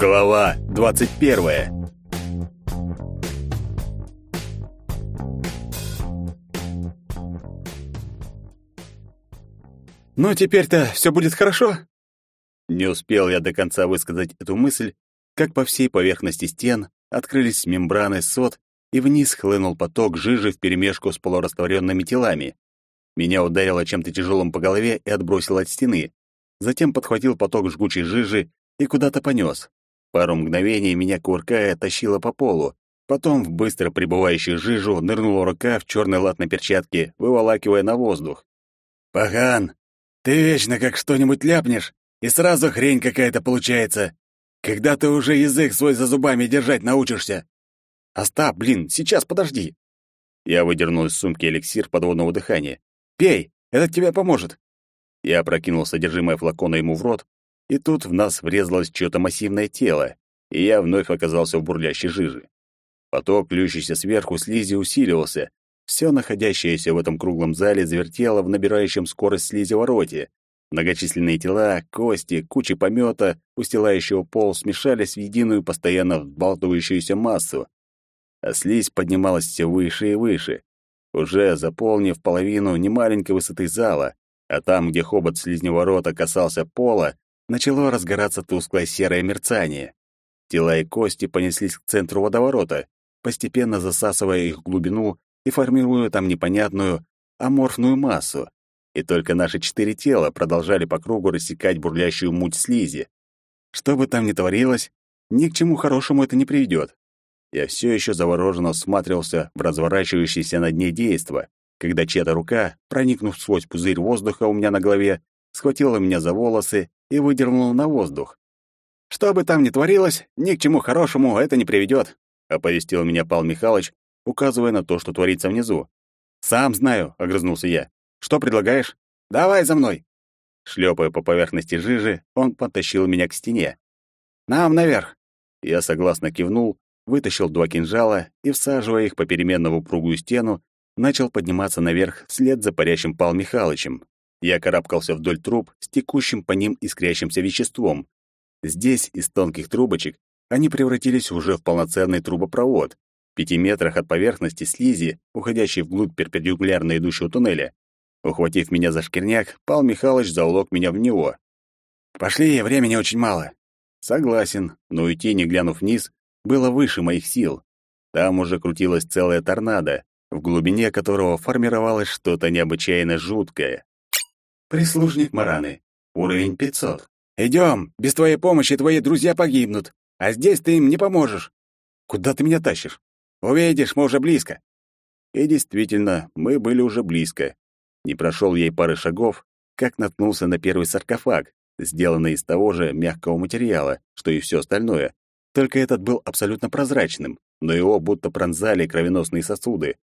Глава 21. Ну, теперь-то все будет хорошо? Не успел я до конца высказать эту мысль, как по всей поверхности стен открылись мембраны сот, и вниз хлынул поток жижи вперемешку с полурастворенными телами. Меня ударило чем-то тяжелым по голове и отбросило от стены. Затем подхватил поток жгучей жижи и куда-то понес. Пару мгновений меня, кувыркая, тащило по полу. Потом в быстро прибывающую жижу нырнула рука в черной латной перчатке, выволакивая на воздух. «Паган, ты вечно как что-нибудь ляпнешь, и сразу хрень какая-то получается. Когда ты уже язык свой за зубами держать научишься?» «Остап, блин, сейчас подожди!» Я выдернул из сумки эликсир подводного дыхания. «Пей, это тебе поможет!» Я опрокинул содержимое флакона ему в рот, и тут в нас врезалось чьё-то массивное тело, и я вновь оказался в бурлящей жиже. Поток, льющийся сверху, слизи усиливался. Все находящееся в этом круглом зале завертело в набирающем скорость слизевороте. Многочисленные тела, кости, кучи помета, устилающего пол, смешались в единую постоянно взбалтывающуюся массу. А слизь поднималась все выше и выше, уже заполнив половину немаленькой высоты зала, а там, где хобот слизневорота касался пола, начало разгораться тусклое серое мерцание. Тела и кости понеслись к центру водоворота, постепенно засасывая их глубину и формируя там непонятную аморфную массу. И только наши четыре тела продолжали по кругу рассекать бурлящую муть слизи. Что бы там ни творилось, ни к чему хорошему это не приведет. Я все еще завороженно всматривался в разворачивающееся на дне действо, когда чья-то рука, проникнув сквозь пузырь воздуха у меня на голове, схватила меня за волосы и выдернул на воздух. «Что бы там ни творилось, ни к чему хорошему это не приведет», — оповестил меня Павел Михайлович, указывая на то, что творится внизу. «Сам знаю», — огрызнулся я. «Что предлагаешь?» «Давай за мной!» Шлепая по поверхности жижи, он подтащил меня к стене. «Нам наверх!» Я согласно кивнул, вытащил два кинжала и, всаживая их попеременно в упругую стену, начал подниматься наверх вслед за парящим Пал Михайловичем. Я карабкался вдоль труб с текущим по ним искрящимся веществом. Здесь из тонких трубочек они превратились уже в полноценный трубопровод, в пяти метрах от поверхности слизи, уходящей вглубь перпендикулярно идущего туннеля. Ухватив меня за шкирняк, Пал Михайлович заволок меня в него. «Пошли, времени очень мало». Согласен, но уйти, не глянув вниз, было выше моих сил. Там уже крутилась целая торнадо, в глубине которого формировалось что-то необычайно жуткое. Прислужник Мараны. Уровень 500. Идем, без твоей помощи твои друзья погибнут, а здесь ты им не поможешь. Куда ты меня тащишь? Увидишь, мы уже близко. И действительно, мы были уже близко. Не прошел ей пары шагов, как наткнулся на первый саркофаг, сделанный из того же мягкого материала, что и все остальное. Только этот был абсолютно прозрачным, но его будто пронзали кровеносные сосуды.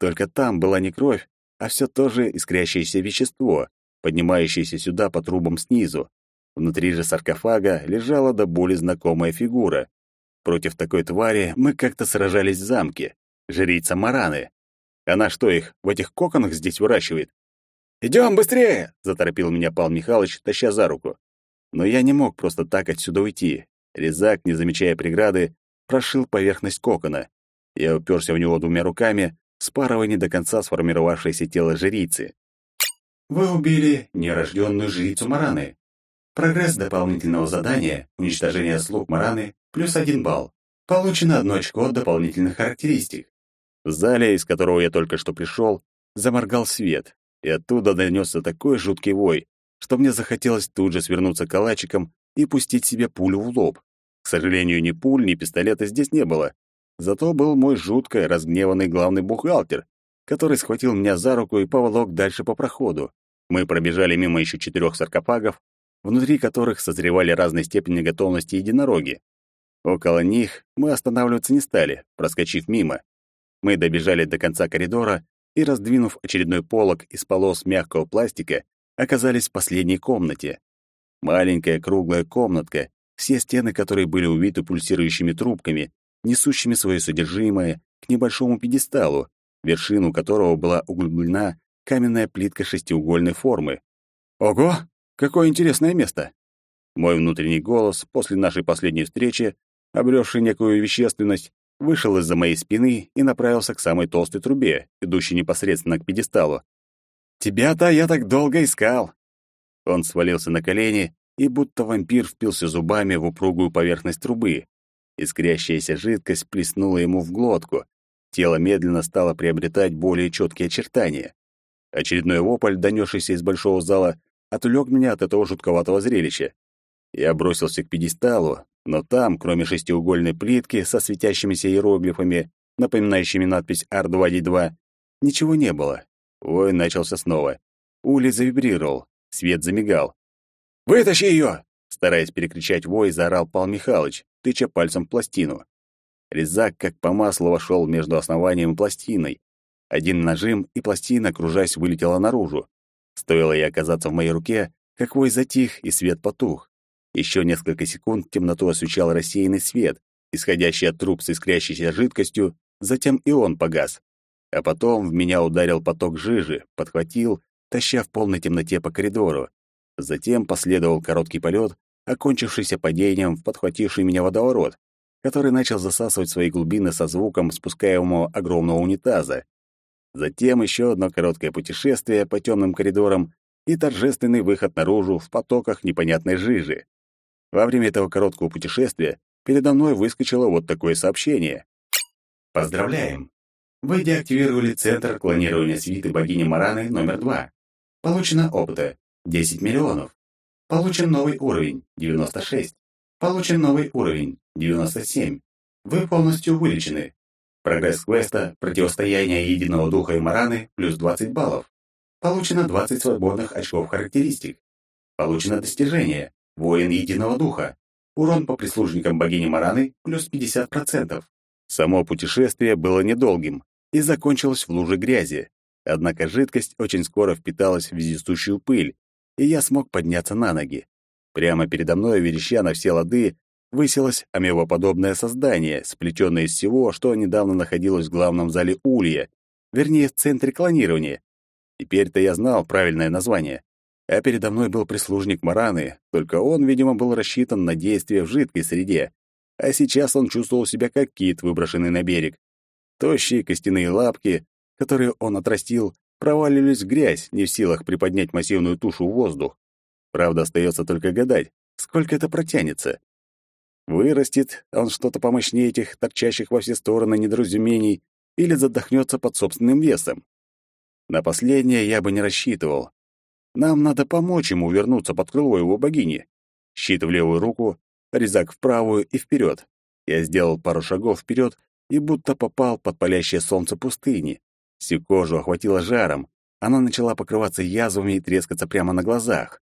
Только там была не кровь, а все то же искрящееся вещество, поднимающаяся сюда по трубам снизу. Внутри же саркофага лежала до боли знакомая фигура. Против такой твари мы как-то сражались в замке. Жрица Мараны. Она что их, в этих коконах здесь выращивает? «Идем быстрее!» — заторопил меня Павел Михайлович, таща за руку. Но я не мог просто так отсюда уйти. Резак, не замечая преграды, прошил поверхность кокона. Я уперся в него двумя руками, спарывая не до конца сформировавшееся тело жрицы. Вы убили нерожденную жрицу Мараны. Прогресс дополнительного задания «Уничтожение слуг Мараны» плюс один балл. Получено одно очко дополнительных характеристик. В зале, из которого я только что пришел, заморгал свет, и оттуда донесся такой жуткий вой, что мне захотелось тут же свернуться калачиком и пустить себе пулю в лоб. К сожалению, ни пуль, ни пистолета здесь не было. Зато был мой жутко разгневанный главный бухгалтер, который схватил меня за руку и поволок дальше по проходу. Мы пробежали мимо еще четырех саркофагов, внутри которых созревали разной степени готовности единороги. Около них мы останавливаться не стали, проскочив мимо. Мы добежали до конца коридора и, раздвинув очередной полог из полос мягкого пластика, оказались в последней комнате. Маленькая круглая комнатка, все стены которой были увиты пульсирующими трубками, несущими свое содержимое к небольшому пьедесталу, вершину которого была углублена каменная плитка шестиугольной формы. Ого, какое интересное место! Мой внутренний голос после нашей последней встречи, обрёвший некую вещественность, вышел из-за моей спины и направился к самой толстой трубе, идущей непосредственно к пьедесталу. «Тебя-то я так долго искал!» Он свалился на колени и будто вампир впился зубами в упругую поверхность трубы. Искрящаяся жидкость плеснула ему в глотку. Тело медленно стало приобретать более четкие очертания. Очередной вопль, донесшийся из большого зала, отвлек меня от этого жутковатого зрелища. Я бросился к пьедесталу, но там, кроме шестиугольной плитки со светящимися иероглифами, напоминающими надпись «Ар-2D2», ничего не было. Вой начался снова. Ули завибрировал, свет замигал. «Вытащи ее!» Стараясь перекричать вой, заорал Пал Михайлович, тыча пальцем в пластину. Резак, как по маслу, вошел между основанием и пластиной. Один нажим, и пластина, кружась, вылетела наружу. Стоило ей оказаться в моей руке, как вой затих, и свет потух. Еще несколько секунд темноту освещал рассеянный свет, исходящий от труб с искрящейся жидкостью, затем и он погас. А потом в меня ударил поток жижи, подхватил, таща в полной темноте по коридору. Затем последовал короткий полет, окончившийся падением в подхвативший меня водоворот, который начал засасывать свои глубины со звуком спускаемого огромного унитаза. Затем еще одно короткое путешествие по темным коридорам и торжественный выход наружу в потоках непонятной жижи. Во время этого короткого путешествия передо мной выскочило вот такое сообщение. «Поздравляем! Вы деактивировали центр клонирования свиты богини Мараны номер 2. Получено опыта 10 миллионов. Получен новый уровень 96. Получен новый уровень 97. Вы полностью вылечены. Прогресс квеста «Противостояние единого духа и Мараны» плюс 20 баллов. Получено 20 свободных очков характеристик. Получено достижение Воин единого духа. Урон по прислужникам богини Мараны плюс 50%. Само путешествие было недолгим и закончилось в луже грязи. Однако жидкость очень скоро впиталась в вездесущую пыль, и я смог подняться на ноги. Прямо передо мной, вереща на все лады, высилось амебоподобное создание, сплетенное из всего, что недавно находилось в главном зале Улья, вернее, в центре клонирования. Теперь-то я знал правильное название а передо мной был прислужник Мараны, только он, видимо, был рассчитан на действия в жидкой среде, а сейчас он чувствовал себя как кит, выброшенный на берег. Тощие костяные лапки, которые он отрастил, проваливались в грязь, не в силах приподнять массивную тушу в воздух. Правда, остается только гадать, сколько это протянется. Вырастет он что-то помощнее этих торчащих во все стороны недоразумений или задохнется под собственным весом. На последнее я бы не рассчитывал, нам надо помочь ему вернуться под крыло его богини. Щит в левую руку, резак в правую и вперед. Я сделал пару шагов вперед и будто попал под палящее солнце пустыни. Всю кожу охватило жаром, она начала покрываться язвами и трескаться прямо на глазах.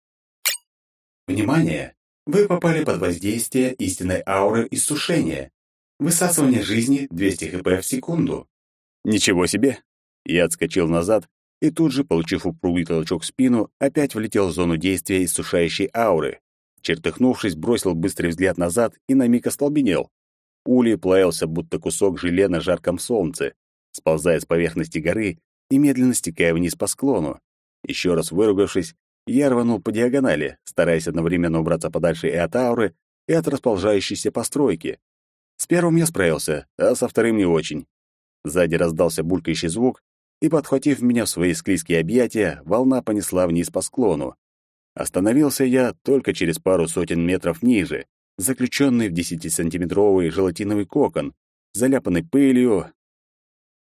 Внимание! Вы попали под воздействие истинной ауры иссушения. Высасывание жизни 200 хп в секунду. Ничего себе! Я отскочил назад и тут же, получив упругий толчок в спину, опять влетел в зону действия иссушающей ауры. Чертыхнувшись, бросил быстрый взгляд назад и на миг остолбенел. Улей плавился, будто кусок желе на жарком солнце, сползая с поверхности горы и медленно стекая вниз по склону. Еще раз выругавшись, я рванул по диагонали, стараясь одновременно убраться подальше и от ауры, и от расползающейся постройки. С первым я справился, а со вторым не очень. Сзади раздался булькающий звук, и, подхватив меня в свои склизкие объятия, волна понесла вниз по склону. Остановился я только через пару сотен метров ниже, заключенный в десятисантиметровый желатиновый кокон, заляпанный пылью.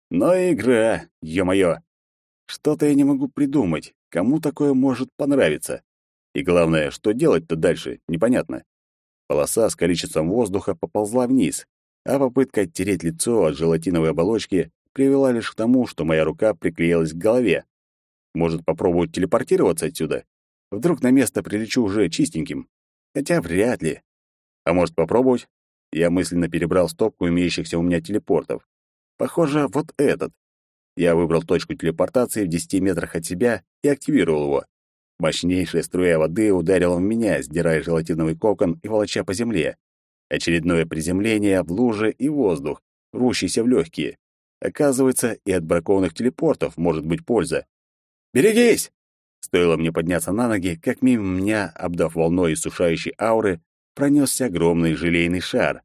Но игра, ё-моё! Что-то я не могу придумать, кому такое может понравиться. И главное, что делать-то дальше, непонятно. Полоса с количеством воздуха поползла вниз, а попытка оттереть лицо от желатиновой оболочки привела лишь к тому, что моя рука приклеилась к голове. Может, попробовать телепортироваться отсюда? Вдруг на место прилечу уже чистеньким? Хотя вряд ли. А может, попробовать? Я мысленно перебрал стопку имеющихся у меня телепортов. Похоже, вот этот. Я выбрал точку телепортации в 10 метрах от себя и активировал его. Мощнейшая струя воды ударила в меня, сдирая желатиновый кокон и волоча по земле. Очередное приземление в луже и воздух, рущийся в легкие. Оказывается, и от бракованных телепортов может быть польза. «Берегись!» Стоило мне подняться на ноги, как мимо меня, обдав волной иссушающей ауры, пронесся огромный желейный шар.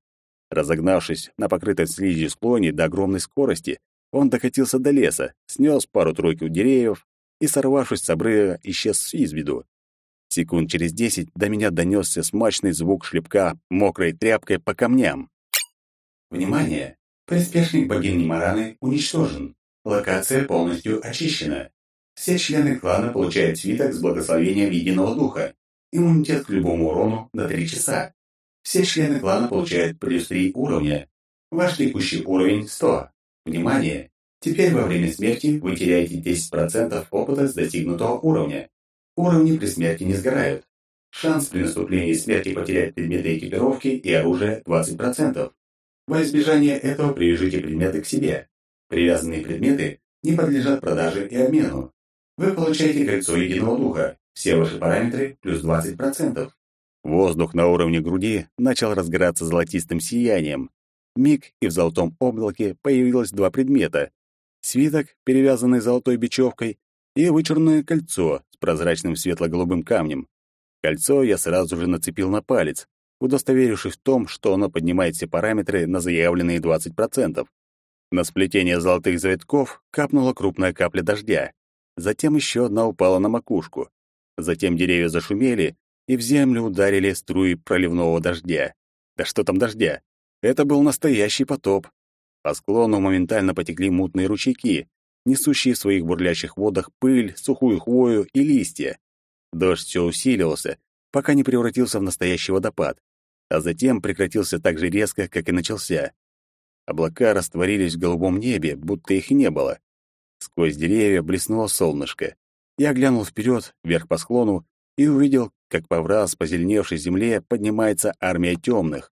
Разогнавшись на покрытой слизью склоне до огромной скорости, он докатился до леса, снес пару-тройку деревьев и, сорвавшись с обрыва, исчез из виду. Секунд через десять до меня донесся смачный звук шлепка мокрой тряпкой по камням. Внимание! Приспешник богини Мараны уничтожен. Локация полностью очищена. Все члены клана получают свиток с благословением Единого Духа. Иммунитет к любому урону на 3 часа. Все члены клана получают плюс 3 уровня. Ваш текущий уровень 100. Внимание! Теперь во время смерти вы теряете 10% опыта с достигнутого уровня. Уровни при смерти не сгорают. Шанс при наступлении смерти потерять предметы экипировки и оружие 20%. Во избежание этого привяжите предметы к себе. Привязанные предметы не подлежат продаже и обмену. Вы получаете кольцо единого духа. Все ваши параметры плюс 20%. Воздух на уровне груди начал разгораться золотистым сиянием. Миг, и в золотом облаке появилось два предмета. Свиток, перевязанный золотой бечевкой, и вычурное кольцо с прозрачным светло-голубым камнем. Кольцо я сразу же нацепил на палец, удостоверившись в том, что оно поднимает все параметры на заявленные 20%. На сплетение золотых завитков капнула крупная капля дождя. Затем еще одна упала на макушку. Затем деревья зашумели, и в землю ударили струи проливного дождя. Да что там дождя? Это был настоящий потоп. По склону моментально потекли мутные ручейки, несущие в своих бурлящих водах пыль, сухую хвою и листья. Дождь все усиливался, пока не превратился в настоящий водопад, а затем прекратился так же резко, как и начался. Облака растворились в голубом небе, будто их и не было. Сквозь деревья блеснуло солнышко. Я глянул вперед, вверх по склону, и увидел, как по враз позеленевшей земле поднимается армия темных.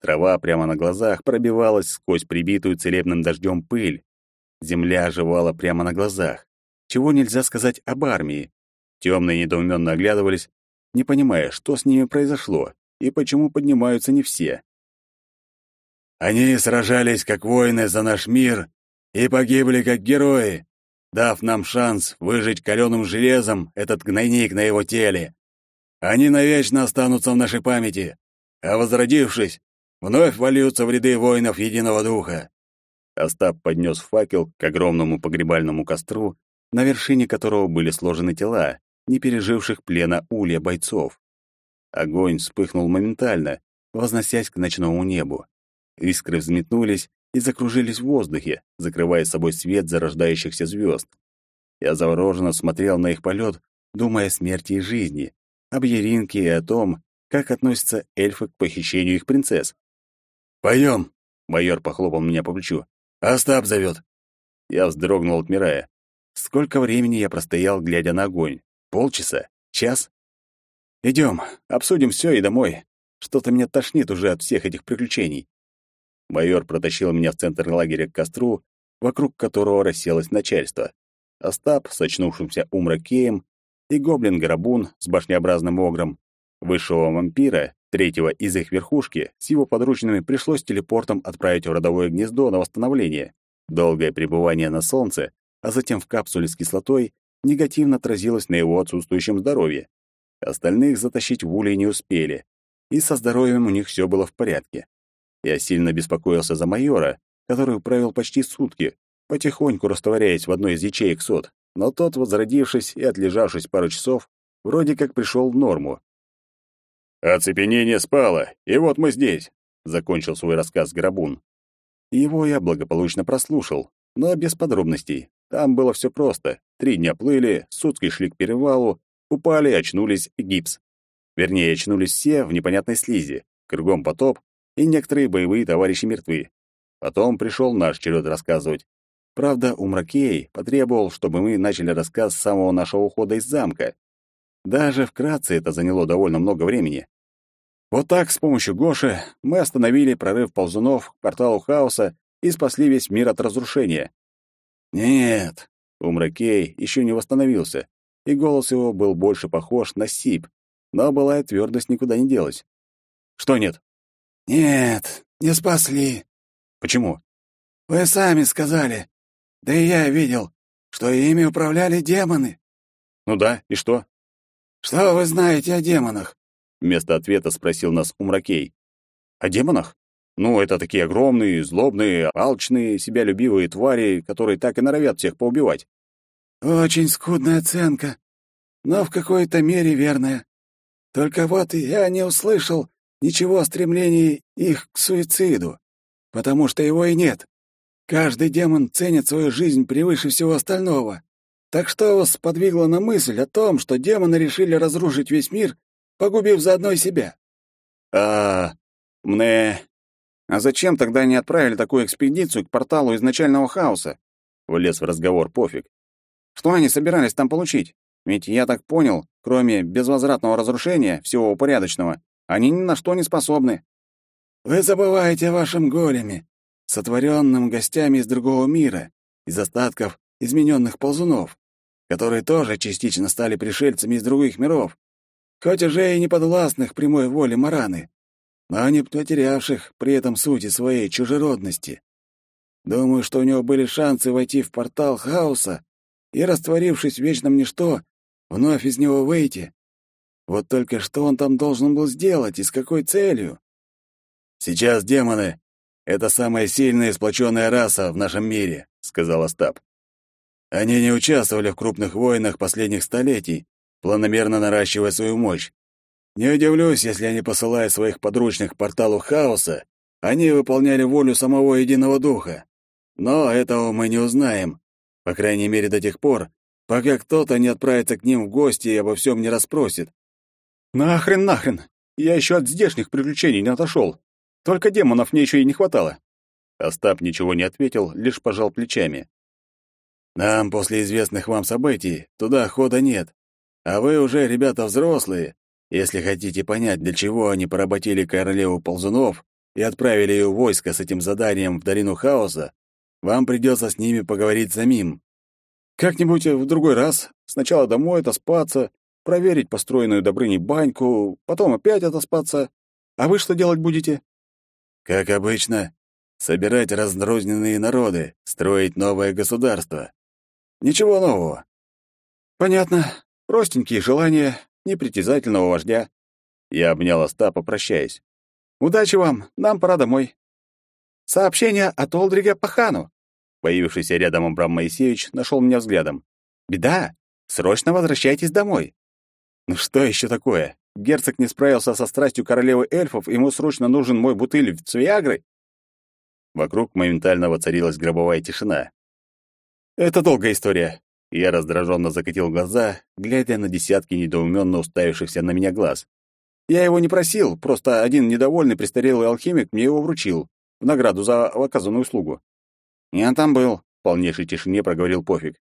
Трава прямо на глазах пробивалась сквозь прибитую целебным дождем пыль. Земля оживала прямо на глазах. Чего нельзя сказать об армии. Темные недоуменно оглядывались, не понимая, что с ними произошло и почему поднимаются не все. «Они сражались как воины за наш мир и погибли как герои, дав нам шанс выжить каленым железом этот гнойник на его теле. Они навечно останутся в нашей памяти, а возродившись, вновь вольются в ряды воинов Единого Духа». Остап поднес факел к огромному погребальному костру, на вершине которого были сложены тела, не переживших плена улья бойцов. Огонь вспыхнул моментально, возносясь к ночному небу. Искры взметнулись и закружились в воздухе, закрывая собой свет зарождающихся звезд. Я завороженно смотрел на их полет, думая о смерти и жизни, об Еринке и о том, как относятся эльфы к похищению их принцесс. «Пойдем!» — майор похлопал меня по плечу. «Остап зовет!» Я вздрогнул, отмирая. Сколько времени я простоял, глядя на огонь? Полчаса? Час? Идем, обсудим все и домой. Что-то меня тошнит уже от всех этих приключений. Майор протащил меня в центр лагеря к костру, вокруг которого расселось начальство. Остап с очнувшимся умракеем и гоблин-горабун с башнеобразным огром. Высшего вампира, третьего из их верхушки, с его подручными пришлось телепортом отправить в родовое гнездо на восстановление. Долгое пребывание на солнце, а затем в капсуле с кислотой, негативно отразилось на его отсутствующем здоровье. Остальных затащить в улей не успели, и со здоровьем у них все было в порядке. Я сильно беспокоился за майора, который провел почти сутки, потихоньку растворяясь в одной из ячеек сот, но тот, возродившись и отлежавшись пару часов, вроде как пришел в норму. «Оцепенение спало, и вот мы здесь», — закончил свой рассказ Грабун. Его я благополучно прослушал, но без подробностей. Там было все просто. Три дня плыли, сутки шли к перевалу, упали, очнулись и гипс. Вернее, очнулись все в непонятной слизи. Кругом потоп, и некоторые боевые товарищи мертвы. Потом пришел наш черед рассказывать. Правда, Умракей потребовал, чтобы мы начали рассказ с самого нашего ухода из замка. Даже вкратце это заняло довольно много времени. Вот так, с помощью Гоши, мы остановили прорыв ползунов к порталу хаоса и спасли весь мир от разрушения. Нет, Умракей еще не восстановился, и голос его был больше похож на сип, но былая твердость никуда не делась. Что нет? «Нет, не спасли». «Почему?» «Вы сами сказали. Да и я видел, что ими управляли демоны. Ну да, и что? Что вы знаете о демонах? Вместо ответа спросил нас Умракей. О демонах? Ну, это такие огромные, злобные, алчные, себялюбивые твари, которые так и норовят всех поубивать. Очень скудная оценка, но в какой-то мере верная. Только вот я не услышал ничего о стремлении их к суициду, потому что его и нет. Каждый демон ценит свою жизнь превыше всего остального. Так что вас подвигло на мысль о том, что демоны решили разрушить весь мир, погубив заодно и себя? А, мне... А зачем тогда они отправили такую экспедицию к порталу изначального хаоса? Влез в разговор пофиг. Что они собирались там получить? Ведь я так понял, кроме безвозвратного разрушения всего упорядочного, они ни на что не способны. Вы забываете о вашем големе, сотворенном гостями из другого мира, из остатков измененных ползунов, которые тоже частично стали пришельцами из других миров, хоть уже и не подвластных прямой воле Мараны, но не потерявших при этом сути своей чужеродности. Думаю, что у него были шансы войти в портал хаоса и, растворившись в вечном ничто, вновь из него выйти. Вот только что он там должен был сделать и с какой целью? Сейчас демоны — это самая сильная и сплоченная раса в нашем мире, — сказал Остап. Они не участвовали в крупных войнах последних столетий, планомерно наращивая свою мощь. Не удивлюсь, если они посылают своих подручных к порталу хаоса, они выполняли волю самого Единого Духа. Но этого мы не узнаем, по крайней мере до тех пор, пока кто-то не отправится к ним в гости и обо всем не расспросит. «Нахрен, нахрен! Я еще от здешних приключений не отошел. Только демонов мне еще и не хватало». Остап ничего не ответил, лишь пожал плечами. Нам после известных вам событий туда хода нет. А вы уже, ребята, взрослые. Если хотите понять, для чего они поработили королеву ползунов и отправили ее войско с этим заданием в долину хаоса, вам придется с ними поговорить самим. Как-нибудь в другой раз. Сначала домой отоспаться, проверить построенную Добрыней баньку, потом опять отоспаться. А вы что делать будете? Как обычно, собирать раздрозненные народы, строить новое государство. Ничего нового. Понятно. Простенькие желания непритязательного вождя. Я обнял Остапа, прощаясь. Удачи вам, нам пора домой. Сообщение от Олдрига по хану. Появившийся рядом Абрам Моисеевич нашел меня взглядом. Беда! Срочно возвращайтесь домой. Ну что еще такое? Герцог не справился со страстью королевы эльфов, ему срочно нужен мой бутыль цвиагры? Вокруг моментально воцарилась гробовая тишина. Это долгая история. Я раздраженно закатил глаза, глядя на десятки недоуменно уставившихся на меня глаз. Я его не просил, просто один недовольный престарелый алхимик мне его вручил, в награду за оказанную услугу. Я там был, в полнейшей тишине проговорил Пофиг.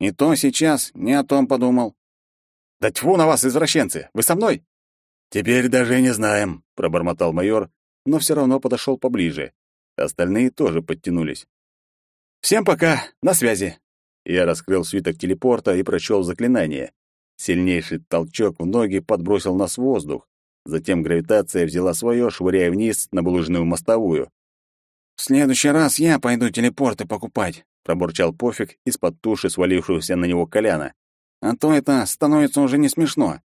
Не то сейчас, не о том подумал. Да тьфу на вас, извращенцы! Вы со мной? Теперь даже не знаем, пробормотал майор, но все равно подошел поближе. Остальные тоже подтянулись. «Всем пока, на связи!» Я раскрыл свиток телепорта и прочел заклинание. Сильнейший толчок в ноги подбросил нас в воздух. Затем гравитация взяла свое, швыряя вниз на булыжную мостовую. «В следующий раз я пойду телепорты покупать», — пробурчал Пофиг из-под туши свалившегося на него Коляна. «А то это становится уже не смешно».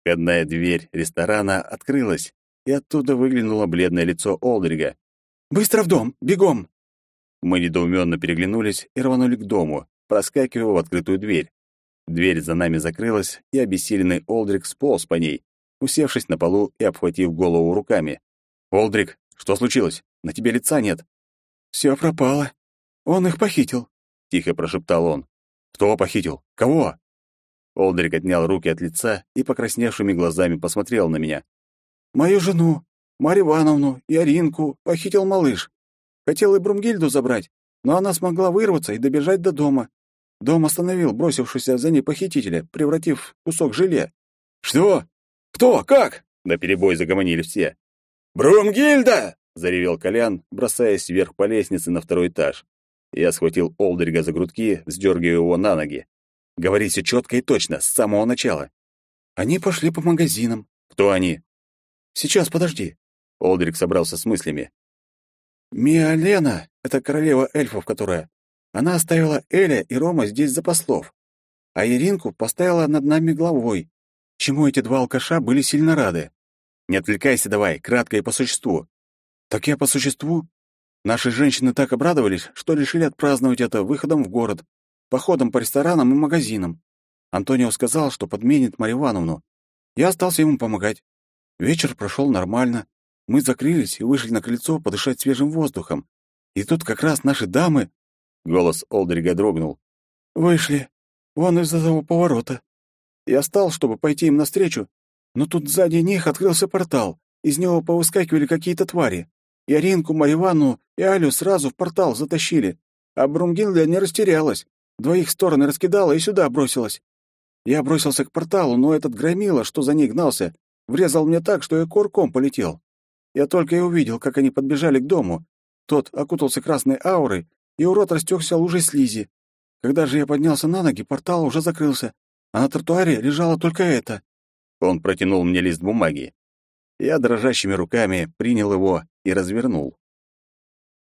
Входная дверь ресторана открылась, и оттуда выглянуло бледное лицо Олдрига. «Быстро в дом! Бегом!» Мы недоуменно переглянулись и рванули к дому, проскакивая в открытую дверь. Дверь за нами закрылась, и обессиленный Олдрик сполз по ней, усевшись на полу и обхватив голову руками. «Олдрик, что случилось? На тебе лица нет». «Все пропало. Он их похитил», — тихо прошептал он. «Кто похитил? Кого?» Олдрик отнял руки от лица и покрасневшими глазами посмотрел на меня. «Мою жену, Марью Ивановну и Аринку похитил малыш. Хотел и Брумгильду забрать, но она смогла вырваться и добежать до дома. Дом остановил бросившегося за ней похитителя, превратив в кусок желе. «Что? Кто? Как?» — наперебой загомонили все. «Брумгильда!» — заревел Колян, бросаясь вверх по лестнице на второй этаж. Я схватил Олдрига за грудки, сдергивая его на ноги. «Говори все четко и точно, с самого начала». «Они пошли по магазинам». «Кто они?» «Сейчас, подожди». Олдрик собрался с мыслями. Миалена, это королева эльфов, которая... Она оставила Эля и Рома здесь за послов. а Иринку поставила над нами главой, чему эти два алкаша были сильно рады. Не отвлекайся давай, кратко и по существу. Так я по существу. Наши женщины так обрадовались, что решили отпраздновать это выходом в город, походом по ресторанам и магазинам. Антонио сказал, что подменит Марью Ивановну. Я остался ему помогать. Вечер прошел нормально. Мы закрылись и вышли на крыльцо подышать свежим воздухом. И тут как раз наши дамы... Голос Олдрига дрогнул. Вышли. Вон из-за того поворота. Я встал, чтобы пойти им навстречу, но тут сзади них открылся портал. Из него повыскакивали какие-то твари. И Аринку, Мариванну и Алю сразу в портал затащили. А Брунгильда не растерялась. Двоих стороны раскидала и сюда бросилась. Я бросился к порталу, но этот громила, что за ней гнался, врезал мне так, что я курком полетел. Я только и увидел, как они подбежали к дому. Тот окутался красной аурой, и урод растекся лужей слизи. Когда же я поднялся на ноги, портал уже закрылся, а на тротуаре лежало только это. Он протянул мне лист бумаги. Я дрожащими руками принял его и развернул.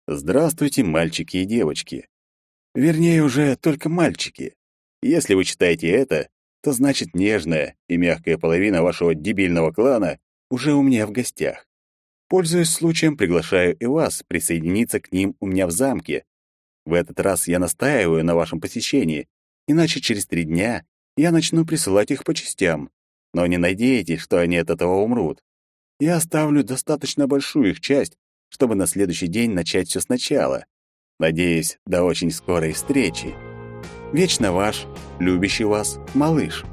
Здравствуйте, мальчики и девочки. Вернее, уже только мальчики. Если вы читаете это, то значит нежная и мягкая половина вашего дебильного клана уже у меня в гостях. Пользуясь случаем, приглашаю и вас присоединиться к ним у меня в замке. В этот раз я настаиваю на вашем посещении, иначе через три дня я начну присылать их по частям. Но не надейтесь, что они от этого умрут. Я оставлю достаточно большую их часть, чтобы на следующий день начать все сначала. Надеюсь, до очень скорой встречи. Вечно ваш, любящий вас, малыш.